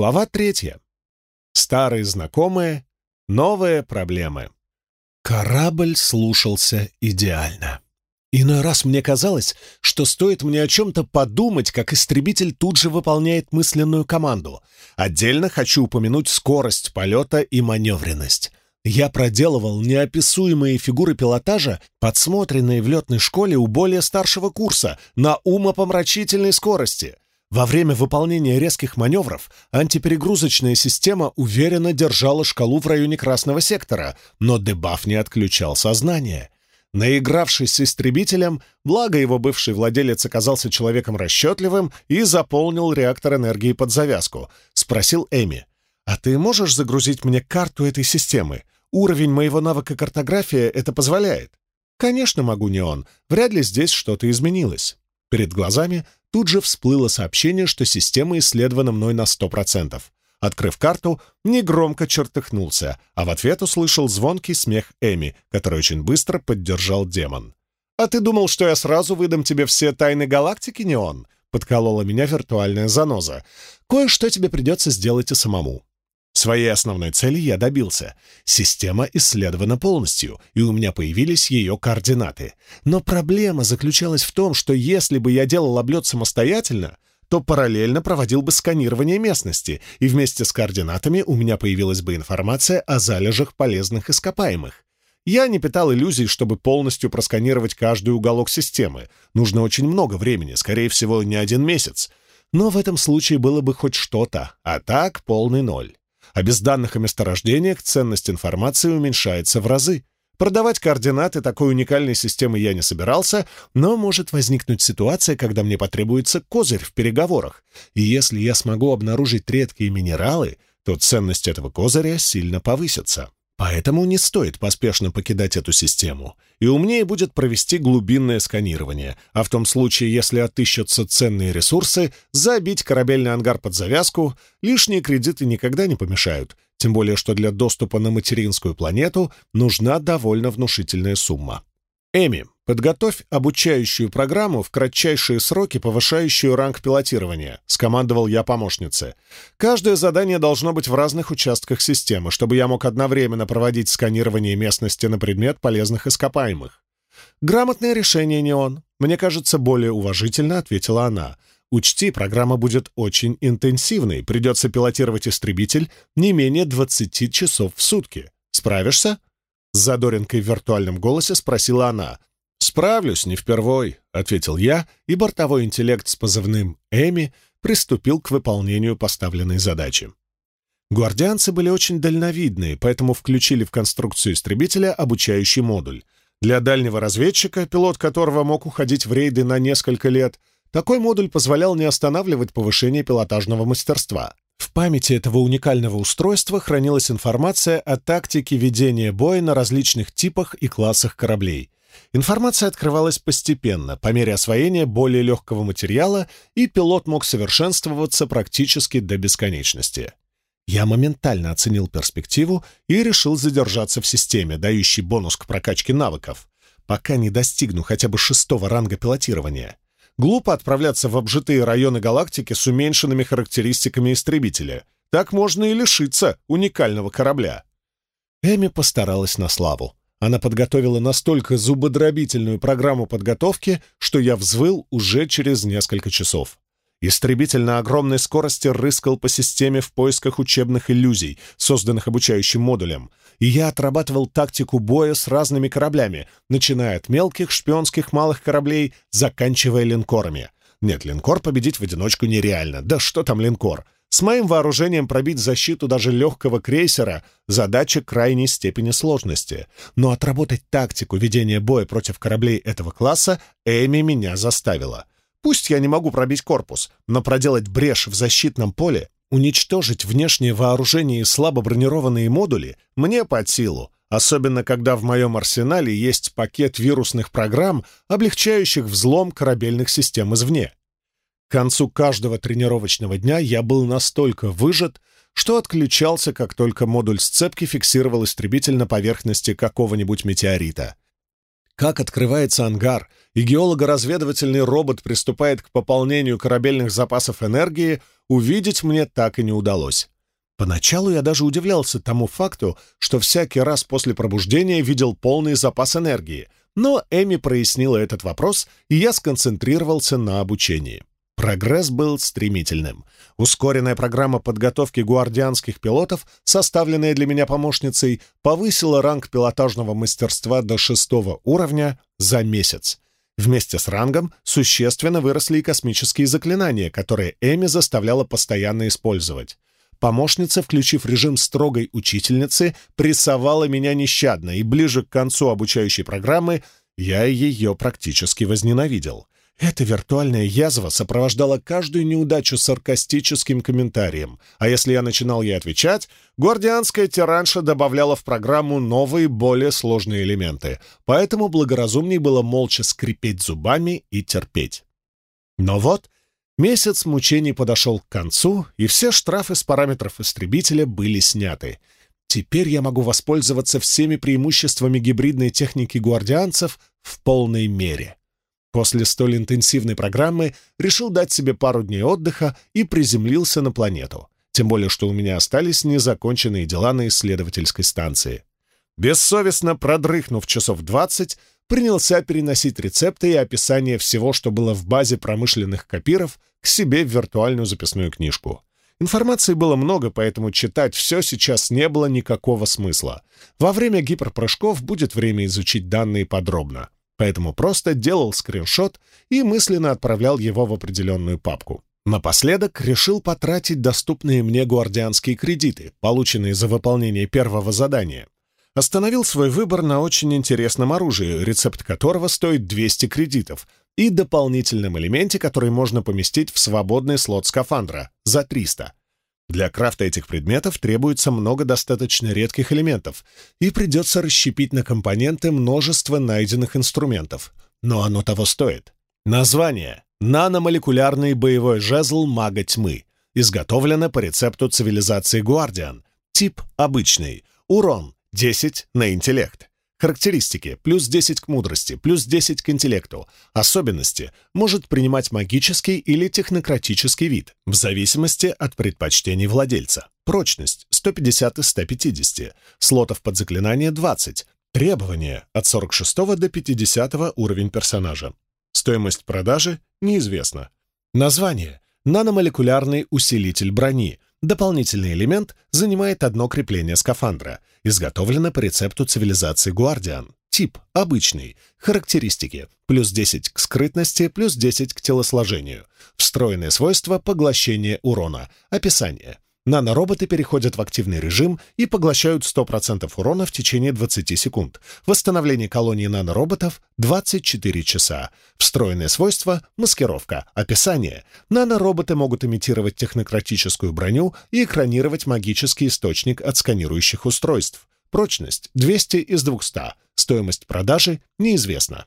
Глава третья. Старые знакомые, новые проблемы. Корабль слушался идеально. Иной раз мне казалось, что стоит мне о чем-то подумать, как истребитель тут же выполняет мысленную команду. Отдельно хочу упомянуть скорость полета и маневренность. Я проделывал неописуемые фигуры пилотажа, подсмотренные в летной школе у более старшего курса, на умопомрачительной скорости. Во время выполнения резких маневров антиперегрузочная система уверенно держала шкалу в районе красного сектора, но дебаф не отключал сознание. Наигравшись с истребителем, благо его бывший владелец оказался человеком расчетливым и заполнил реактор энергии под завязку, спросил Эми. «А ты можешь загрузить мне карту этой системы? Уровень моего навыка картография это позволяет». «Конечно могу, не он. Вряд ли здесь что-то изменилось». Перед глазами тут же всплыло сообщение, что система исследована мной на сто процентов. Открыв карту, негромко чертыхнулся, а в ответ услышал звонкий смех Эми, который очень быстро поддержал демон. «А ты думал, что я сразу выдам тебе все тайны галактики, не он?» — подколола меня виртуальная заноза. «Кое-что тебе придется сделать и самому. Своей основной цели я добился. Система исследована полностью, и у меня появились ее координаты. Но проблема заключалась в том, что если бы я делал облет самостоятельно, то параллельно проводил бы сканирование местности, и вместе с координатами у меня появилась бы информация о залежах полезных ископаемых. Я не питал иллюзий, чтобы полностью просканировать каждый уголок системы. Нужно очень много времени, скорее всего, не один месяц. Но в этом случае было бы хоть что-то, а так полный ноль. А без данных о месторождениях ценность информации уменьшается в разы. Продавать координаты такой уникальной системы я не собирался, но может возникнуть ситуация, когда мне потребуется козырь в переговорах. И если я смогу обнаружить редкие минералы, то ценность этого козыря сильно повысится. Поэтому не стоит поспешно покидать эту систему, и умнее будет провести глубинное сканирование, а в том случае, если отыщутся ценные ресурсы, забить корабельный ангар под завязку, лишние кредиты никогда не помешают, тем более что для доступа на материнскую планету нужна довольно внушительная сумма. Эми, подготовь обучающую программу в кратчайшие сроки, повышающую ранг пилотирования, скомандовал я помощнице. Каждое задание должно быть в разных участках системы, чтобы я мог одновременно проводить сканирование местности на предмет полезных ископаемых. Грамотное решение не он. Мне кажется, более уважительно ответила она. Учти, программа будет очень интенсивной, придется пилотировать истребитель не менее 20 часов в сутки. Справишься? С задоринкой в виртуальном голосе спросила она. «Справлюсь, не впервой», — ответил я, и бортовой интеллект с позывным «Эми» приступил к выполнению поставленной задачи. Гвардианцы были очень дальновидные, поэтому включили в конструкцию истребителя обучающий модуль. Для дальнего разведчика, пилот которого мог уходить в рейды на несколько лет, такой модуль позволял не останавливать повышение пилотажного мастерства. В памяти этого уникального устройства хранилась информация о тактике ведения боя на различных типах и классах кораблей. Информация открывалась постепенно, по мере освоения более легкого материала, и пилот мог совершенствоваться практически до бесконечности. Я моментально оценил перспективу и решил задержаться в системе, дающей бонус к прокачке навыков, пока не достигну хотя бы шестого ранга пилотирования. Глупо отправляться в обжитые районы галактики с уменьшенными характеристиками истребителя. Так можно и лишиться уникального корабля. Эми постаралась на славу. Она подготовила настолько зубодробительную программу подготовки, что я взвыл уже через несколько часов. Истребитель на огромной скорости рыскал по системе в поисках учебных иллюзий, созданных обучающим модулем, и я отрабатывал тактику боя с разными кораблями, начиная от мелких шпионских малых кораблей, заканчивая линкорами. Нет, линкор победить в одиночку нереально. Да что там линкор? С моим вооружением пробить защиту даже легкого крейсера — задача крайней степени сложности. Но отработать тактику ведения боя против кораблей этого класса Эми меня заставила. Пусть я не могу пробить корпус, но проделать брешь в защитном поле, уничтожить внешнее вооружение и слабо бронированные модули мне под силу, особенно когда в моем арсенале есть пакет вирусных программ, облегчающих взлом корабельных систем извне. К концу каждого тренировочного дня я был настолько выжат, что отключался, как только модуль сцепки фиксировал истребитель на поверхности какого-нибудь метеорита. Как открывается ангар, и геолого-разведывательный робот приступает к пополнению корабельных запасов энергии, увидеть мне так и не удалось. Поначалу я даже удивлялся тому факту, что всякий раз после пробуждения видел полный запас энергии, но Эми прояснила этот вопрос, и я сконцентрировался на обучении. Прогресс был стремительным. Ускоренная программа подготовки гуардианских пилотов, составленная для меня помощницей, повысила ранг пилотажного мастерства до шестого уровня за месяц. Вместе с рангом существенно выросли и космические заклинания, которые Эми заставляла постоянно использовать. Помощница, включив режим строгой учительницы, прессовала меня нещадно, и ближе к концу обучающей программы я ее практически возненавидел. Эта виртуальная язва сопровождала каждую неудачу саркастическим комментарием, а если я начинал ей отвечать, гвардианская тиранша добавляла в программу новые, более сложные элементы, поэтому благоразумнее было молча скрипеть зубами и терпеть. Но вот месяц мучений подошел к концу, и все штрафы с параметров истребителя были сняты. Теперь я могу воспользоваться всеми преимуществами гибридной техники гвардианцев в полной мере. После столь интенсивной программы решил дать себе пару дней отдыха и приземлился на планету. Тем более, что у меня остались незаконченные дела на исследовательской станции. Бессовестно продрыхнув часов двадцать, принялся переносить рецепты и описание всего, что было в базе промышленных копиров, к себе в виртуальную записную книжку. Информации было много, поэтому читать все сейчас не было никакого смысла. Во время гиперпрыжков будет время изучить данные подробно поэтому просто делал скриншот и мысленно отправлял его в определенную папку. Напоследок решил потратить доступные мне гвардианские кредиты, полученные за выполнение первого задания. Остановил свой выбор на очень интересном оружии, рецепт которого стоит 200 кредитов, и дополнительном элементе, который можно поместить в свободный слот скафандра за 300. Для крафта этих предметов требуется много достаточно редких элементов, и придется расщепить на компоненты множество найденных инструментов. Но оно того стоит. Название — наномолекулярный боевой жезл мага тьмы. Изготовлено по рецепту цивилизации Гуардиан. Тип обычный. Урон — 10 на интеллект. Характеристики. Плюс 10 к мудрости, плюс 10 к интеллекту. Особенности. Может принимать магический или технократический вид, в зависимости от предпочтений владельца. Прочность. 150 из 150. Слотов под заклинание 20. Требования. От 46 до 50 уровень персонажа. Стоимость продажи неизвестна. Название. Наномолекулярный усилитель брони. Дополнительный элемент занимает одно крепление скафандра. Изготовлено по рецепту цивилизации Гуардиан. Тип – обычный. Характеристики – плюс 10 к скрытности, плюс 10 к телосложению. Встроенные свойства – поглощение урона. Описание – Нанороботы переходят в активный режим и поглощают 100% урона в течение 20 секунд. Восстановление колонии нанороботов — 24 часа. Встроенные свойства — маскировка. Описание. Нанороботы могут имитировать технократическую броню и экранировать магический источник от сканирующих устройств. Прочность — 200 из 200. Стоимость продажи неизвестна.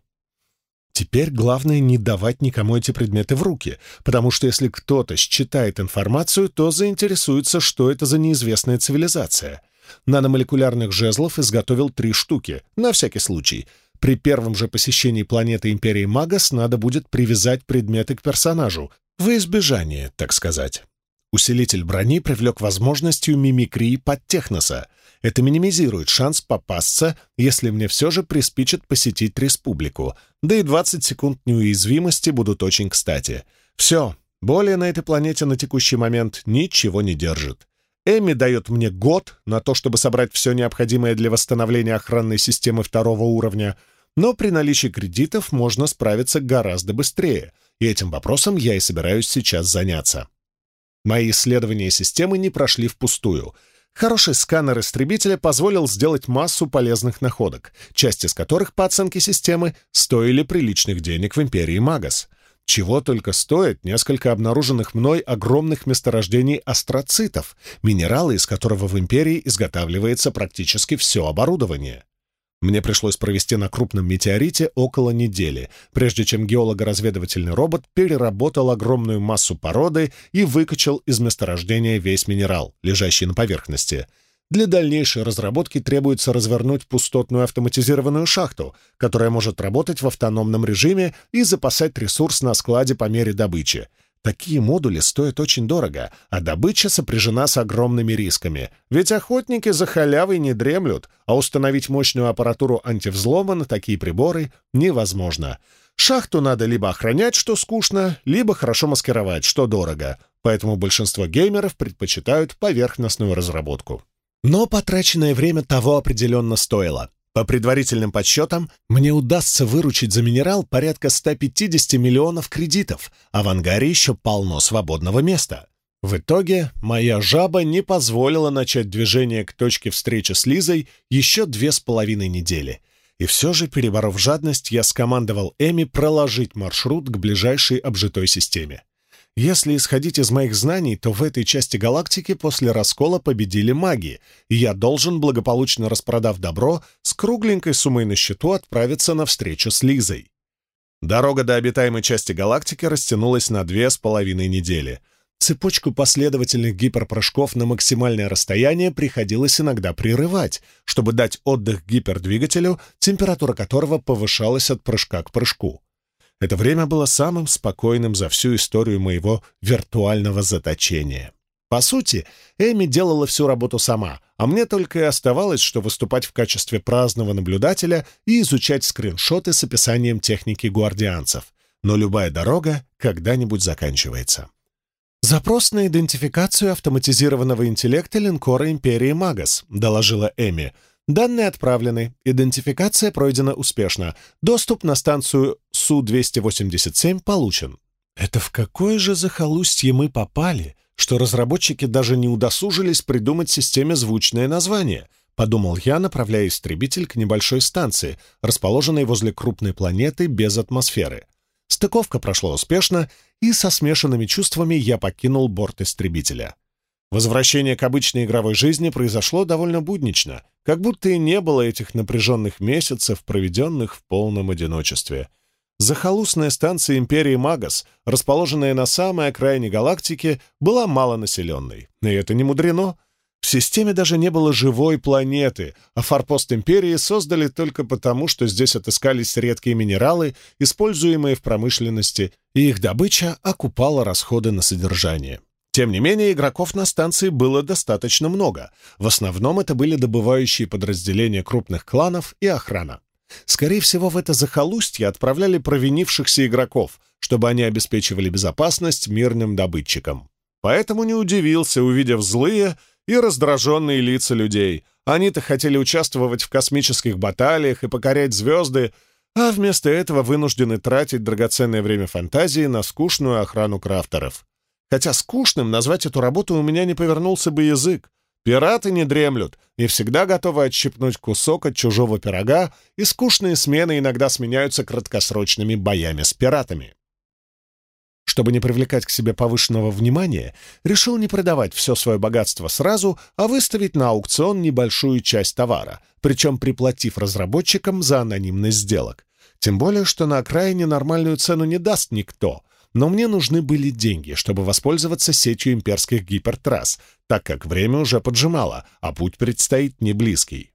Теперь главное не давать никому эти предметы в руки, потому что если кто-то считает информацию, то заинтересуется, что это за неизвестная цивилизация. Наномолекулярных жезлов изготовил три штуки, на всякий случай. При первом же посещении планеты Империи Магас надо будет привязать предметы к персонажу, во избежание, так сказать. Усилитель брони привлек возможностью мимикрии под техноса. Это минимизирует шанс попасться, если мне все же приспичит посетить республику. Да и 20 секунд неуязвимости будут очень кстати. Все, более на этой планете на текущий момент ничего не держит. Эми дает мне год на то, чтобы собрать все необходимое для восстановления охранной системы второго уровня, но при наличии кредитов можно справиться гораздо быстрее, и этим вопросом я и собираюсь сейчас заняться. Мои исследования системы не прошли впустую. Хороший сканер истребителя позволил сделать массу полезных находок, часть из которых, по оценке системы, стоили приличных денег в империи Магас. Чего только стоит несколько обнаруженных мной огромных месторождений астроцитов, минералы, из которого в империи изготавливается практически все оборудование. Мне пришлось провести на крупном метеорите около недели, прежде чем геолого-разведывательный робот переработал огромную массу породы и выкачал из месторождения весь минерал, лежащий на поверхности. для дальнейшей разработки требуется развернуть пустотную автоматизированную шахту, которая может работать в автономном режиме и запасать ресурс на складе по мере добычи. Такие модули стоят очень дорого, а добыча сопряжена с огромными рисками. Ведь охотники за халявой не дремлют, а установить мощную аппаратуру антивзлома на такие приборы невозможно. Шахту надо либо охранять, что скучно, либо хорошо маскировать, что дорого. Поэтому большинство геймеров предпочитают поверхностную разработку. Но потраченное время того определенно стоило. По предварительным подсчетам, мне удастся выручить за минерал порядка 150 миллионов кредитов, а в ангаре еще полно свободного места. В итоге моя жаба не позволила начать движение к точке встречи с Лизой еще две с половиной недели. И все же, переборов жадность, я скомандовал Эми проложить маршрут к ближайшей обжитой системе. Если исходить из моих знаний, то в этой части галактики после раскола победили маги, и я должен, благополучно распродав добро, с кругленькой суммой на счету отправиться на встречу с Лизой. Дорога до обитаемой части галактики растянулась на две с половиной недели. Цепочку последовательных гиперпрыжков на максимальное расстояние приходилось иногда прерывать, чтобы дать отдых гипердвигателю, температура которого повышалась от прыжка к прыжку. Это время было самым спокойным за всю историю моего виртуального заточения. По сути, Эми делала всю работу сама, а мне только и оставалось, что выступать в качестве праздного наблюдателя и изучать скриншоты с описанием техники гвардианцев. Но любая дорога когда-нибудь заканчивается. «Запрос на идентификацию автоматизированного интеллекта линкора Империи Магас», — доложила Эми. Данные отправлены, идентификация пройдена успешно, доступ на станцию Су-287 получен. Это в какое же захолустье мы попали, что разработчики даже не удосужились придумать системе звучное название, подумал я, направляя истребитель к небольшой станции, расположенной возле крупной планеты без атмосферы. Стыковка прошла успешно, и со смешанными чувствами я покинул борт истребителя. Возвращение к обычной игровой жизни произошло довольно буднично, как будто и не было этих напряженных месяцев, проведенных в полном одиночестве. Захолустная станция Империи Магас, расположенная на самой окраине галактики, была малонаселенной. И это не мудрено. В системе даже не было живой планеты, а форпост Империи создали только потому, что здесь отыскались редкие минералы, используемые в промышленности, и их добыча окупала расходы на содержание. Тем не менее, игроков на станции было достаточно много. В основном это были добывающие подразделения крупных кланов и охрана. Скорее всего, в это захолустье отправляли провинившихся игроков, чтобы они обеспечивали безопасность мирным добытчикам. Поэтому не удивился, увидев злые и раздраженные лица людей. Они-то хотели участвовать в космических баталиях и покорять звезды, а вместо этого вынуждены тратить драгоценное время фантазии на скучную охрану крафтеров. Хотя скучным назвать эту работу у меня не повернулся бы язык. Пираты не дремлют и всегда готовы отщипнуть кусок от чужого пирога, и скучные смены иногда сменяются краткосрочными боями с пиратами. Чтобы не привлекать к себе повышенного внимания, решил не продавать все свое богатство сразу, а выставить на аукцион небольшую часть товара, причем приплатив разработчикам за анонимность сделок. Тем более, что на окраине нормальную цену не даст никто — но мне нужны были деньги, чтобы воспользоваться сетью имперских гипертрасс, так как время уже поджимало, а путь предстоит не близкий.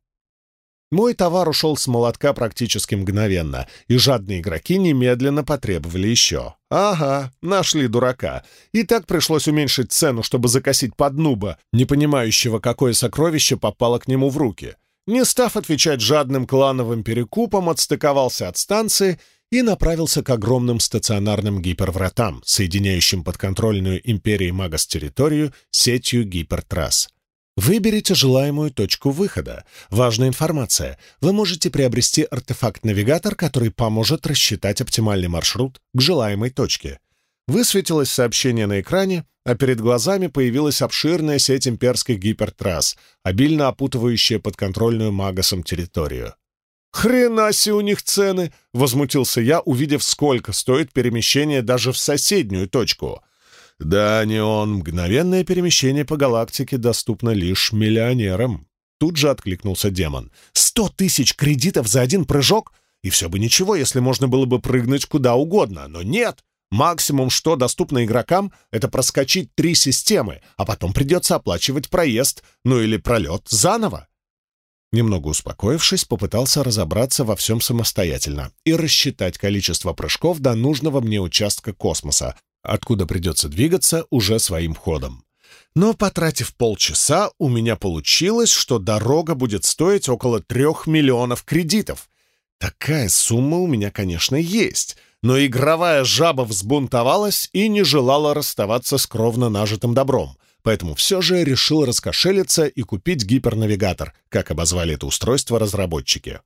Мой товар ушел с молотка практически мгновенно, и жадные игроки немедленно потребовали еще. Ага, нашли дурака. И так пришлось уменьшить цену, чтобы закосить поднуба, не понимающего, какое сокровище попало к нему в руки. Не став отвечать жадным клановым перекупам, отстыковался от станции и направился к огромным стационарным гипервратам, соединяющим подконтрольную империей Магас территорию сетью гипертрасс. Выберите желаемую точку выхода. Важная информация. Вы можете приобрести артефакт-навигатор, который поможет рассчитать оптимальный маршрут к желаемой точке. Высветилось сообщение на экране, а перед глазами появилась обширная сеть имперских гипертрасс, обильно опутывающая подконтрольную Магасом территорию. «Хрена себе у них цены!» — возмутился я, увидев, сколько стоит перемещение даже в соседнюю точку. «Да, не он. Мгновенное перемещение по галактике доступно лишь миллионерам». Тут же откликнулся демон. «Сто тысяч кредитов за один прыжок? И все бы ничего, если можно было бы прыгнуть куда угодно. Но нет! Максимум, что доступно игрокам, это проскочить три системы, а потом придется оплачивать проезд, ну или пролет заново. Немного успокоившись, попытался разобраться во всем самостоятельно и рассчитать количество прыжков до нужного мне участка космоса, откуда придется двигаться уже своим ходом. Но, потратив полчаса, у меня получилось, что дорога будет стоить около трех миллионов кредитов. Такая сумма у меня, конечно, есть, но игровая жаба взбунтовалась и не желала расставаться с кровно нажитым добром, поэтому все же решил раскошелиться и купить гипернавигатор, как обозвали это устройство разработчики.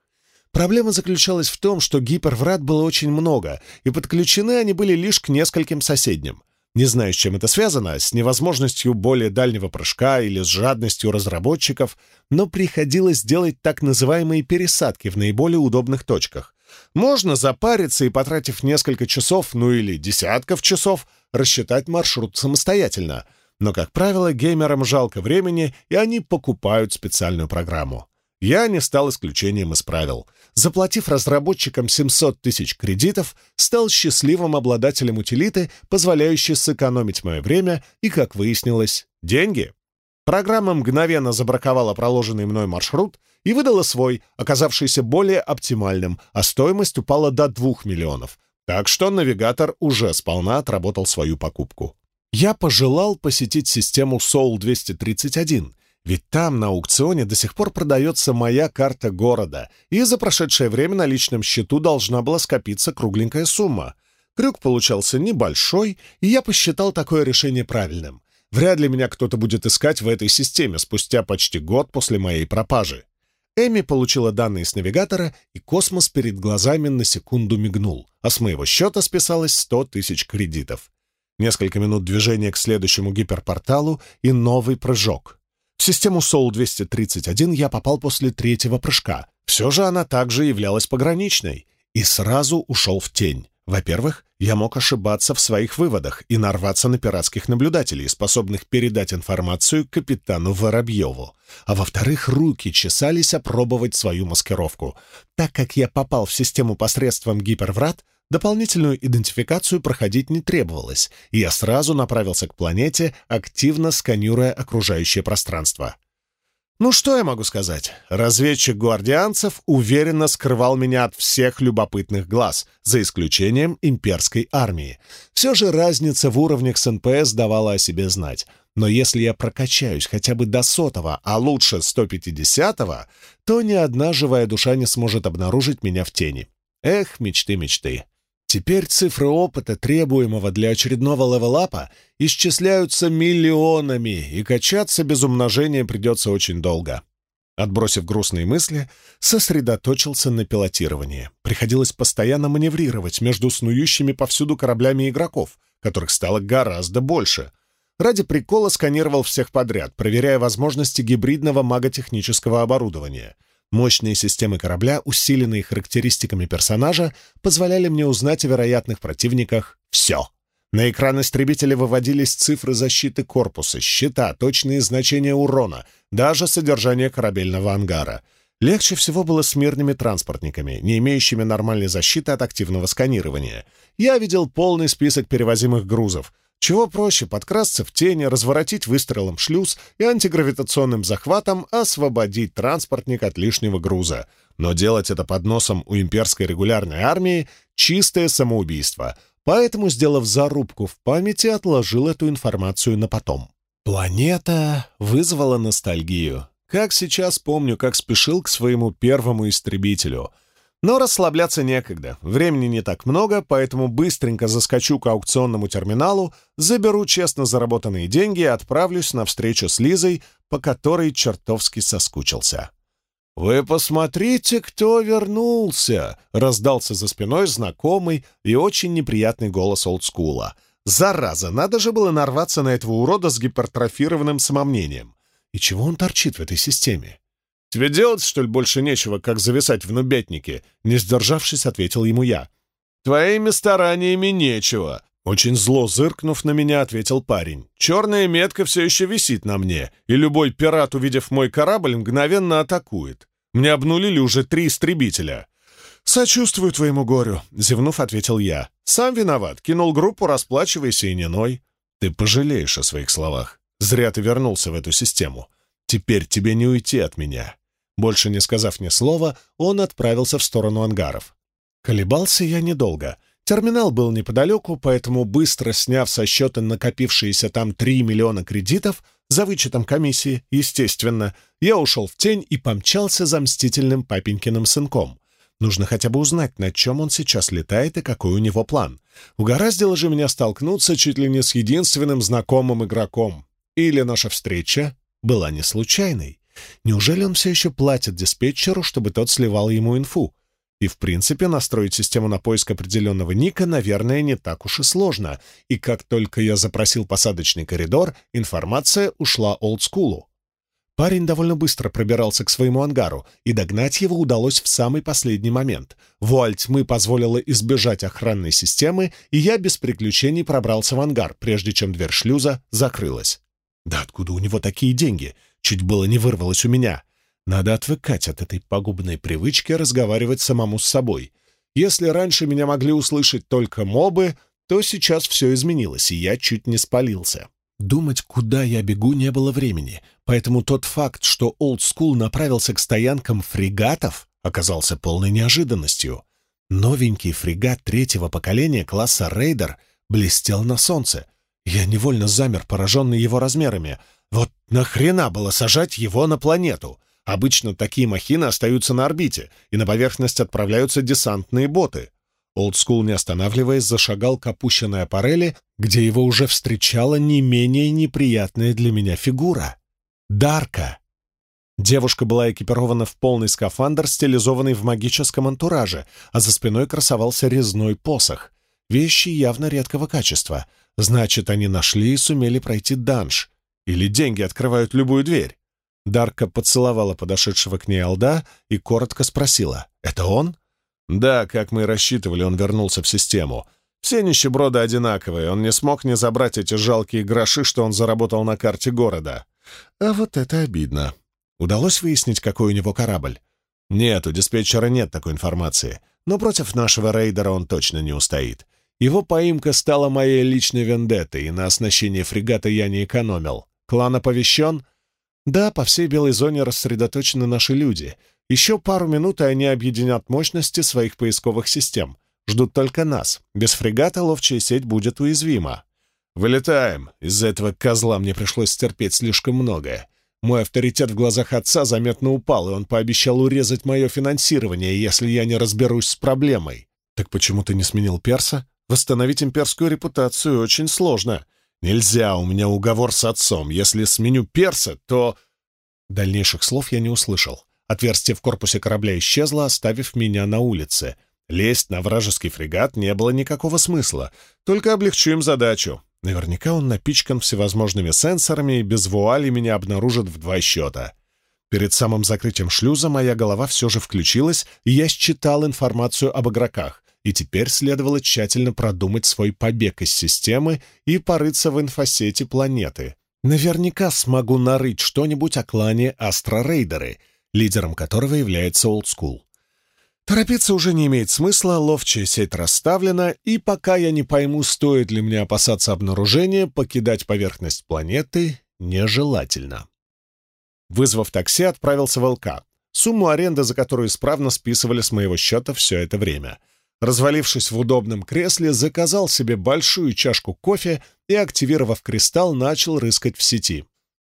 Проблема заключалась в том, что гиперврат было очень много, и подключены они были лишь к нескольким соседним. Не знаю, с чем это связано, с невозможностью более дальнего прыжка или с жадностью разработчиков, но приходилось делать так называемые пересадки в наиболее удобных точках. Можно запариться и, потратив несколько часов, ну или десятков часов, рассчитать маршрут самостоятельно. Но, как правило, геймерам жалко времени, и они покупают специальную программу. Я не стал исключением из правил. Заплатив разработчикам 700 тысяч кредитов, стал счастливым обладателем утилиты, позволяющей сэкономить мое время и, как выяснилось, деньги. Программа мгновенно забраковала проложенный мной маршрут и выдала свой, оказавшийся более оптимальным, а стоимость упала до 2 миллионов. Так что навигатор уже сполна отработал свою покупку. Я пожелал посетить систему Soul 231 ведь там, на аукционе, до сих пор продается моя карта города, и за прошедшее время на личном счету должна была скопиться кругленькая сумма. Крюк получался небольшой, и я посчитал такое решение правильным. Вряд ли меня кто-то будет искать в этой системе спустя почти год после моей пропажи. Эми получила данные с навигатора, и космос перед глазами на секунду мигнул, а с моего счета списалось 100 тысяч кредитов. Несколько минут движения к следующему гиперпорталу и новый прыжок — в систему Соул-231 я попал после третьего прыжка. Все же она также являлась пограничной. И сразу ушел в тень. Во-первых, я мог ошибаться в своих выводах и нарваться на пиратских наблюдателей, способных передать информацию капитану Воробьеву. А во-вторых, руки чесались опробовать свою маскировку. Так как я попал в систему посредством гиперврат, Дополнительную идентификацию проходить не требовалось, и я сразу направился к планете, активно сканируя окружающее пространство. Ну что я могу сказать? Разведчик гвардианцев уверенно скрывал меня от всех любопытных глаз, за исключением имперской армии. Все же разница в уровнях с НПС давала о себе знать. Но если я прокачаюсь хотя бы до сотого, а лучше 150-го, то ни одна живая душа не сможет обнаружить меня в тени. Эх, мечты, мечты. Теперь цифры опыта, требуемого для очередного левелапа, исчисляются миллионами, и качаться без умножения придется очень долго. Отбросив грустные мысли, сосредоточился на пилотировании. Приходилось постоянно маневрировать между снующими повсюду кораблями игроков, которых стало гораздо больше. Ради прикола сканировал всех подряд, проверяя возможности гибридного маготехнического оборудования — Мощные системы корабля, усиленные характеристиками персонажа, позволяли мне узнать о вероятных противниках все. На экран истребителя выводились цифры защиты корпуса, щита, точные значения урона, даже содержание корабельного ангара. Легче всего было с мирными транспортниками, не имеющими нормальной защиты от активного сканирования. Я видел полный список перевозимых грузов, чего проще подкрасться в тени, разворотить выстрелом шлюз и антигравитационным захватом освободить транспортник от лишнего груза. Но делать это под носом у имперской регулярной армии — чистое самоубийство. Поэтому, сделав зарубку в памяти, отложил эту информацию на потом. Планета вызвала ностальгию. Как сейчас помню, как спешил к своему первому истребителю — но расслабляться некогда, времени не так много, поэтому быстренько заскочу к аукционному терминалу, заберу честно заработанные деньги и отправлюсь на встречу с Лизой, по которой чертовски соскучился. «Вы посмотрите, кто вернулся!» — раздался за спиной знакомый и очень неприятный голос олдскула. «Зараза, надо же было нарваться на этого урода с гипертрофированным самомнением. И чего он торчит в этой системе? «Тебе делать, что ли, больше нечего, как зависать в нубятнике?» Не сдержавшись, ответил ему я. «Твоими стараниями нечего!» Очень зло зыркнув на меня, ответил парень. «Черная метка все еще висит на мне, и любой пират, увидев мой корабль, мгновенно атакует. Мне обнулили уже три истребителя». «Сочувствую твоему горю», — зевнув, ответил я. «Сам виноват. Кинул группу, расплачивайся и не ной». «Ты пожалеешь о своих словах. Зря ты вернулся в эту систему. Теперь тебе не уйти от меня». Больше не сказав ни слова, он отправился в сторону ангаров. Колебался я недолго. Терминал был неподалеку, поэтому, быстро сняв со счета накопившиеся там 3 миллиона кредитов, за вычетом комиссии, естественно, я ушел в тень и помчался за мстительным папенькиным сынком. Нужно хотя бы узнать, на чем он сейчас летает и какой у него план. Угораздило же меня столкнуться чуть ли не с единственным знакомым игроком. Или наша встреча была не случайной? Неужели он все еще платит диспетчеру, чтобы тот сливал ему инфу? И, в принципе, настроить систему на поиск определенного ника, наверное, не так уж и сложно. И как только я запросил посадочный коридор, информация ушла олдскулу. Парень довольно быстро пробирался к своему ангару, и догнать его удалось в самый последний момент. Вуаль тьмы позволила избежать охранной системы, и я без приключений пробрался в ангар, прежде чем дверь шлюза закрылась. Да откуда у него такие деньги? Чуть было не вырвалось у меня. Надо отвыкать от этой пагубной привычки разговаривать самому с собой. Если раньше меня могли услышать только мобы, то сейчас все изменилось, и я чуть не спалился. Думать, куда я бегу, не было времени, поэтому тот факт, что Old School направился к стоянкам фрегатов, оказался полной неожиданностью. Новенький фрегат третьего поколения класса «Рейдер» блестел на солнце. Я невольно замер, пораженный его размерами. Вот нахрена было сажать его на планету? Обычно такие махины остаются на орбите, и на поверхность отправляются десантные боты. Олдскул, не останавливаясь, зашагал к опущенной аппарели, где его уже встречала не менее неприятная для меня фигура — Дарка. Девушка была экипирована в полный скафандр, стилизованный в магическом антураже, а за спиной красовался резной посох. Вещи явно редкого качества. Значит, они нашли и сумели пройти данж. Или деньги открывают любую дверь. Дарка поцеловала подошедшего к ней Алда и коротко спросила «Это он?» Да, как мы и рассчитывали, он вернулся в систему. Все нищеброды одинаковые, он не смог не забрать эти жалкие гроши, что он заработал на карте города. А вот это обидно. Удалось выяснить, какой у него корабль? Нет, у диспетчера нет такой информации. Но против нашего рейдера он точно не устоит. Его поимка стала моей личной вендеттой, и на оснащение фрегата я не экономил. Клан оповещен? Да, по всей белой зоне рассредоточены наши люди — еще пару минут, и они объединят мощности своих поисковых систем. Ждут только нас. Без фрегата ловчая сеть будет уязвима. Вылетаем. Из-за этого козла мне пришлось стерпеть слишком многое. Мой авторитет в глазах отца заметно упал, и он пообещал урезать мое финансирование, если я не разберусь с проблемой. Так почему ты не сменил перса? Восстановить имперскую репутацию очень сложно. Нельзя, у меня уговор с отцом. Если сменю перса, то... Дальнейших слов я не услышал. Отверстие в корпусе корабля исчезло, оставив меня на улице. Лезть на вражеский фрегат не было никакого смысла, только облегчу им задачу. Наверняка он напичкан всевозможными сенсорами и без вуали меня обнаружит в два счета. Перед самым закрытием шлюза моя голова все же включилась, и я считал информацию об игроках, и теперь следовало тщательно продумать свой побег из системы и порыться в инфосети планеты. Наверняка смогу нарыть что-нибудь о клане Астро-Рейдеры — лидером которого является Олдскул. Торопиться уже не имеет смысла, ловчая сеть расставлена, и пока я не пойму, стоит ли мне опасаться обнаружения, покидать поверхность планеты нежелательно. Вызвав такси, отправился в ЛК, сумму аренды за которую исправно списывали с моего счета все это время. Развалившись в удобном кресле, заказал себе большую чашку кофе и, активировав кристалл, начал рыскать в сети.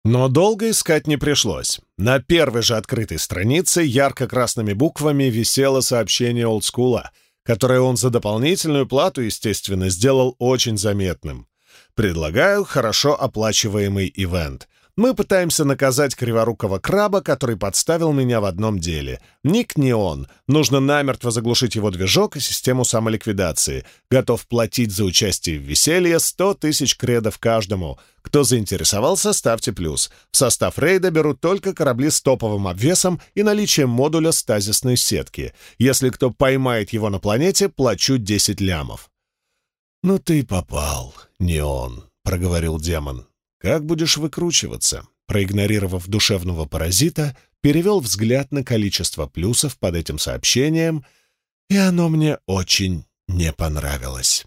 Но долго искать не пришлось. На первой же открытой странице ярко-красными буквами висело сообщение олдскула, которое он за дополнительную плату, естественно, сделал очень заметным. «Предлагаю хорошо оплачиваемый ивент. Мы пытаемся наказать криворукого краба, который подставил меня в одном деле. Ник не он. Нужно намертво заглушить его движок и систему самоликвидации. Готов платить за участие в веселье 100 тысяч кредов каждому. Кто заинтересовался, ставьте плюс. В состав рейда берут только корабли с топовым обвесом и наличием модуля стазисной сетки. Если кто поймает его на планете, плачу 10 лямов. «Ну ты попал, не он», — проговорил демон. Как будешь выкручиваться? Проигнорировав душевного паразита, перевел взгляд на количество плюсов под этим сообщением и оно мне очень не понравилось.